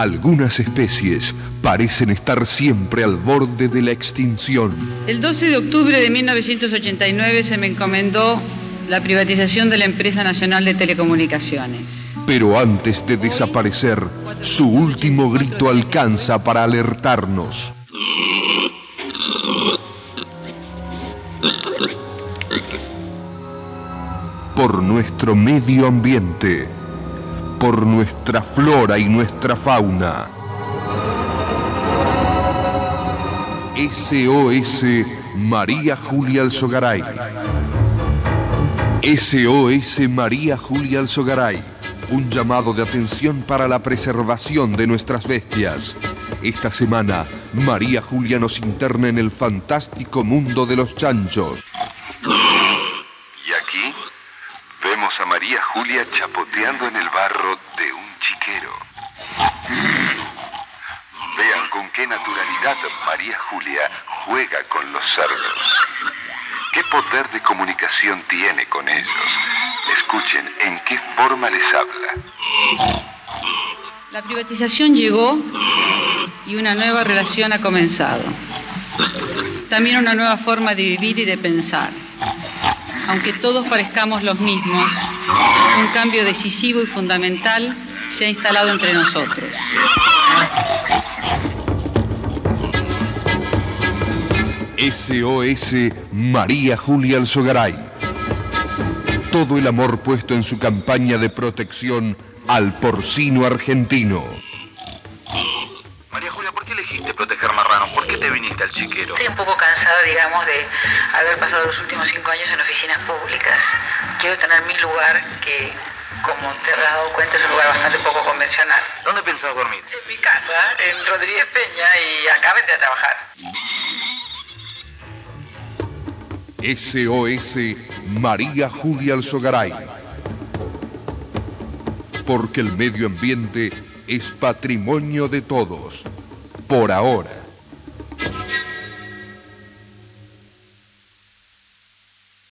Algunas especies parecen estar siempre al borde de la extinción. El 12 de octubre de 1989 se me encomendó la privatización de la empresa nacional de telecomunicaciones. Pero antes de desaparecer, su último grito alcanza para alertarnos. Por nuestro medio ambiente, por nuestra flora y nuestra fauna. SOS María Julia Alzogaray. SOS María Julia Alzogaray. Un llamado de atención para la preservación de nuestras bestias. Esta semana, María Julia nos interna en el fantástico mundo de los chanchos. Y aquí vemos a María Julia chapoteando en el barro de un chiquero. Vean con qué naturalidad María Julia juega con los cerdos. ¿Qué poder de comunicación tiene con ellos? Escuchen en qué forma les habla. La privatización llegó y una nueva relación ha comenzado. También una nueva forma de vivir y de pensar. Aunque todos parezcamos los mismos, un cambio decisivo y fundamental se ha instalado entre nosotros. SOS María Julia Alzogaray. Todo el amor puesto en su campaña de protección al porcino argentino. María Julia, ¿por qué elegiste proteger marranos? ¿Por qué te viniste al chiquero? Estoy un poco cansada, digamos, de haber pasado los últimos cinco años en oficinas públicas. Quiero tener mi lugar, que, como te has dado cuenta, es un lugar bastante poco convencional. ¿Dónde pensás dormir? En mi casa, en Rodríguez Peña, y acá vente a trabajar. SOS María Julia Alzogaray. Porque el medio ambiente es patrimonio de todos. Por ahora.